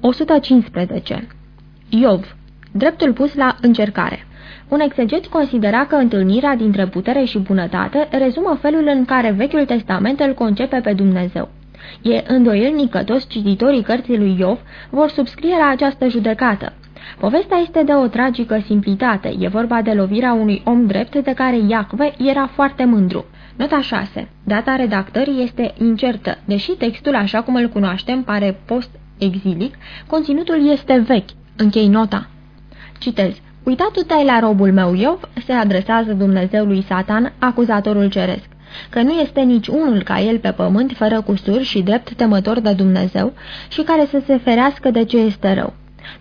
115. Iov. Dreptul pus la încercare. Un exeget considera că întâlnirea dintre putere și bunătate rezumă felul în care Vechiul Testament îl concepe pe Dumnezeu. E îndoielnic că toți cititorii cărții lui Iov vor subscrie la această judecată. Povestea este de o tragică simplitate. E vorba de lovirea unui om drept de care Iacve era foarte mândru. Nota 6. Data redactării este incertă. Deși textul, așa cum îl cunoaștem, pare post-exilic, conținutul este vechi. Închei nota. Citez. Uita tu te la robul meu Iov, se adresează Dumnezeului Satan, acuzatorul ceresc, că nu este nici unul ca el pe pământ, fără cusuri și drept temător de Dumnezeu, și care să se ferească de ce este rău.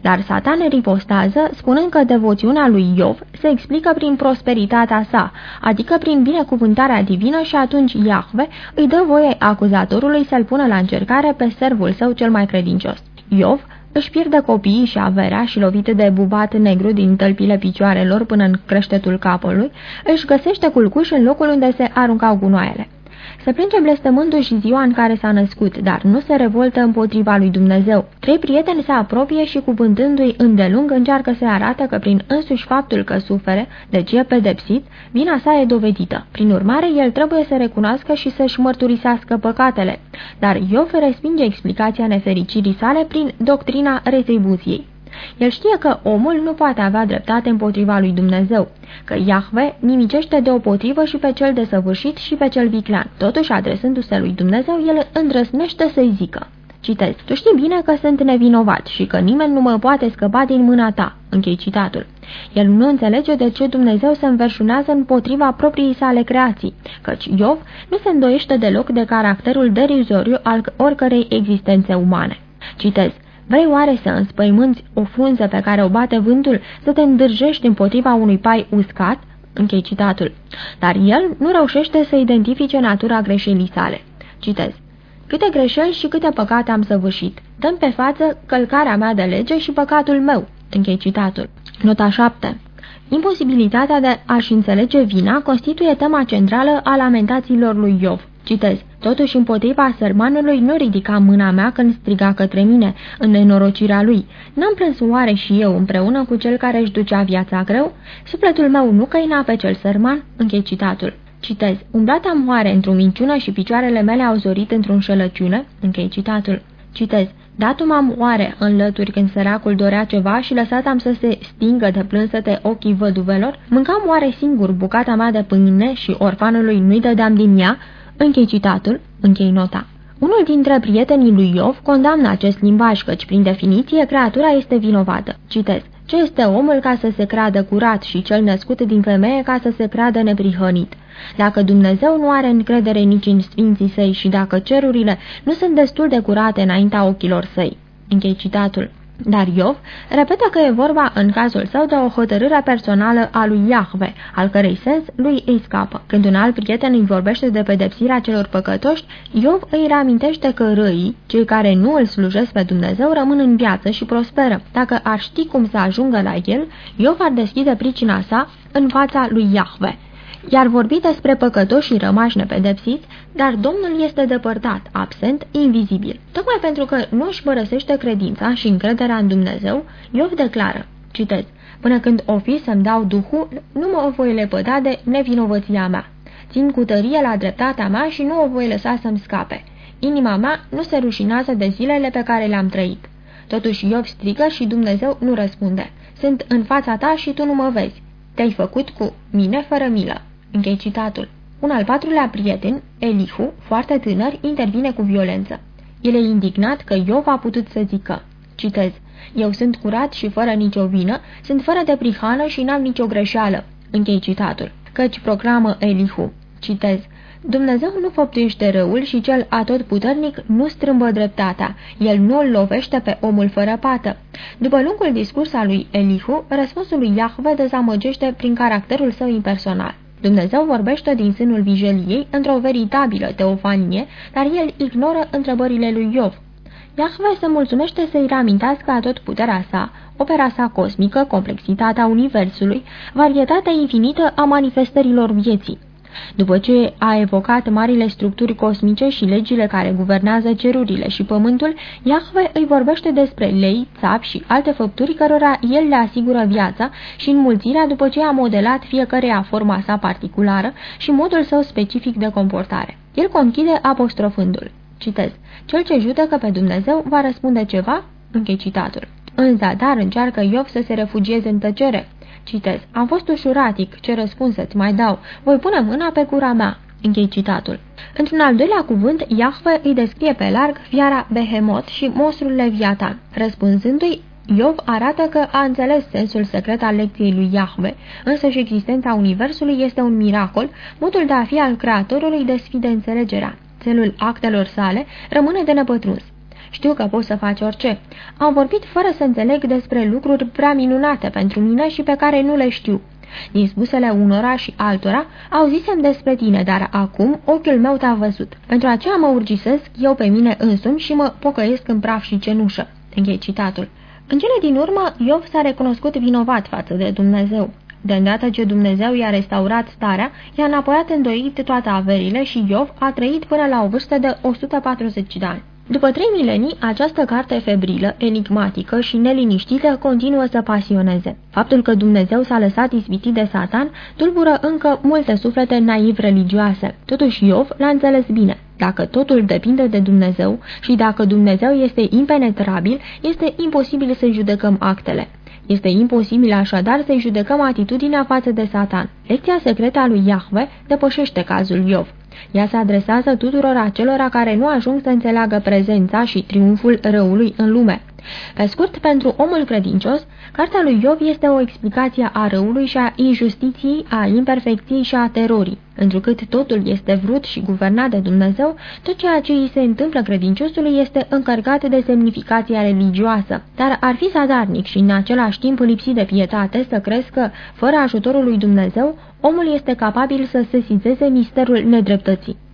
Dar Satan ripostează spunând că devoțiunea lui Iov se explică prin prosperitatea sa, adică prin binecuvântarea divină și atunci Iahve îi dă voie acuzatorului să-l pună la încercare pe servul său cel mai credincios. Iov își pierde copiii și averea și lovit de bubat negru din tălpile picioarelor până în creștetul capului, își găsește culcuș în locul unde se aruncau gunoaiele. Se plânge blestămându-și ziua în care s-a născut, dar nu se revoltă împotriva lui Dumnezeu. Trei prieteni se apropie și cuvântându-i îndelung încearcă să arată că prin însuși faptul că sufere, deci e pedepsit, vina sa e dovedită. Prin urmare, el trebuie să recunoască și să-și mărturisească păcatele. Dar Iov respinge explicația nefericirii sale prin doctrina retribuției. El știe că omul nu poate avea dreptate împotriva lui Dumnezeu, că Iahve nimicește deopotrivă și pe cel desăvârșit și pe cel viclean. Totuși, adresându-se lui Dumnezeu, el îndrăsnește să-i zică. Citez, tu știi bine că sunt nevinovat și că nimeni nu mă poate scăpa din mâna ta. Închei citatul. El nu înțelege de ce Dumnezeu se înverșunează împotriva propriei sale creații, căci Iov nu se îndoiește deloc de caracterul derizoriu al oricărei existențe umane. Citez, Vrei oare să înspăimânți o frunză pe care o bate vântul, să te îndârjești împotriva unui pai uscat? Închei citatul. Dar el nu reușește să identifice natura greșelii sale. Citez. Câte greșeli și câte păcate am săvârșit. Dăm pe față călcarea mea de lege și păcatul meu. Închei citatul. Nota 7. Imposibilitatea de a-și înțelege vina constituie tema centrală a lamentațiilor lui Iov. Citez. Totuși, împotriva sărmanului nu ridica mâna mea când striga către mine, în nenorocirea lui. N-am plâns oare și eu împreună cu cel care își ducea viața greu? Sufletul meu nu căina pe cel sărman? Închei citatul. Citez. Umblat am oare într-o minciună și picioarele mele au zorit într-o înșelăciune? Închei citatul. Citez. Datul am oare în lături când săracul dorea ceva și lăsat am să se stingă de plânsăte ochii văduvelor? Mâncam oare singur bucata mea de pâine și orfanului nu-i dădeam din ea? Închei citatul, închei nota. Unul dintre prietenii lui Iov condamnă acest limbaj, căci prin definiție creatura este vinovată. Citez. Ce este omul ca să se creadă curat și cel născut din femeie ca să se creadă neprihănit? Dacă Dumnezeu nu are încredere nici în sfinții săi și dacă cerurile nu sunt destul de curate înaintea ochilor săi. Închei citatul. Dar Iov repetă că e vorba în cazul său de o hotărâre personală a lui Iahve, al cărei sens lui îi scapă. Când un alt prieten îi vorbește de pedepsirea celor păcătoși, Iov îi reamintește că răii, cei care nu îl slujesc pe Dumnezeu, rămân în viață și prosperă. Dacă ar ști cum să ajungă la el, Iov ar deschide pricina sa în fața lui Iahve iar vorbi despre păcătoși rămași nepedepsiți, dar Domnul este depărtat, absent, invizibil. Tocmai pentru că nu își părăsește credința și încrederea în Dumnezeu, Iov declară, citez, Până când o fi să-mi dau Duhul, nu mă voi lepăda de nevinovăția mea. Țin cu tărie la dreptatea mea și nu o voi lăsa să-mi scape. Inima mea nu se rușinează de zilele pe care le-am trăit. Totuși Iov strigă și Dumnezeu nu răspunde. Sunt în fața ta și tu nu mă vezi. Te-ai făcut cu mine fără milă. Închei citatul. Un al patrulea prieten, Elihu, foarte tânăr, intervine cu violență. El e indignat că Iov a putut să zică, citez, Eu sunt curat și fără nicio vină, sunt fără de prihană și n-am nicio greșeală. Închei citatul. Căci proclamă Elihu, citez, Dumnezeu nu făptuiește răul și cel atotputernic nu strâmbă dreptatea. El nu îl lovește pe omul fără pată. După lungul discurs al lui Elihu, răspunsul lui Iahve dezamăgește prin caracterul său impersonal. Dumnezeu vorbește din sânul vijeliei într-o veritabilă teofanie, dar el ignoră întrebările lui Iov. Iahve se mulțumește să-i reamintească a tot puterea sa, opera sa cosmică, complexitatea universului, varietatea infinită a manifestărilor vieții. După ce a evocat marile structuri cosmice și legile care guvernează cerurile și pământul, Iahve îi vorbește despre lei, țap și alte făpturi cărora el le asigură viața și înmulțirea după ce a modelat fiecăreia forma sa particulară și modul său specific de comportare. El conchide apostrofându-l. Citez. Cel ce judecă pe Dumnezeu va răspunde ceva? Închei citatul. În zadar încearcă Iov să se refugieze în tăcere. Citez. Am fost ușuratic, ce răspuns să-ți mai dau? Voi pune mâna pe cura mea. Închei citatul. Într-un al doilea cuvânt, Iahve îi descrie pe larg fiara Behemoth și monstrul Leviatan. Răspunzându-i, Iov arată că a înțeles sensul secret al lecției lui Iahve, însă și existența Universului este un miracol, modul de a fi al Creatorului desfide înțelegerea. Țelul actelor sale rămâne de nepătruns. Știu că poți să faci orice. Am vorbit fără să înțeleg despre lucruri prea minunate pentru mine și pe care nu le știu. Din spusele unora și altora, auzisem despre tine, dar acum ochiul meu te-a văzut. Pentru aceea mă urgisesc eu pe mine însumi și mă pocăiesc în praf și cenușă. Închei citatul. În cele din urmă, Iov s-a recunoscut vinovat față de Dumnezeu. De îndată ce Dumnezeu i-a restaurat starea, i-a înapoiat îndoit toate averile și Iov a trăit până la o vârstă de 140 de ani. După trei milenii, această carte febrilă, enigmatică și neliniștită continuă să pasioneze. Faptul că Dumnezeu s-a lăsat ispitit de Satan tulbură încă multe suflete naiv religioase. Totuși Iov l-a înțeles bine. Dacă totul depinde de Dumnezeu și dacă Dumnezeu este impenetrabil, este imposibil să judecăm actele. Este imposibil așadar să-i judecăm atitudinea față de Satan. Lecția secretă a lui Iahve depășește cazul Iov. Ea se adresează tuturor acelora care nu ajung să înțeleagă prezența și triumful răului în lume. Pe scurt, pentru omul credincios, cartea lui Iov este o explicație a răului și a injustiției, a imperfecției și a terorii. Întrucât totul este vrut și guvernat de Dumnezeu, tot ceea ce îi se întâmplă credinciosului este încărcat de semnificația religioasă. Dar ar fi sadarnic și în același timp lipsit de pietate să crezi că, fără ajutorul lui Dumnezeu, omul este capabil să sesizeze misterul nedreptății.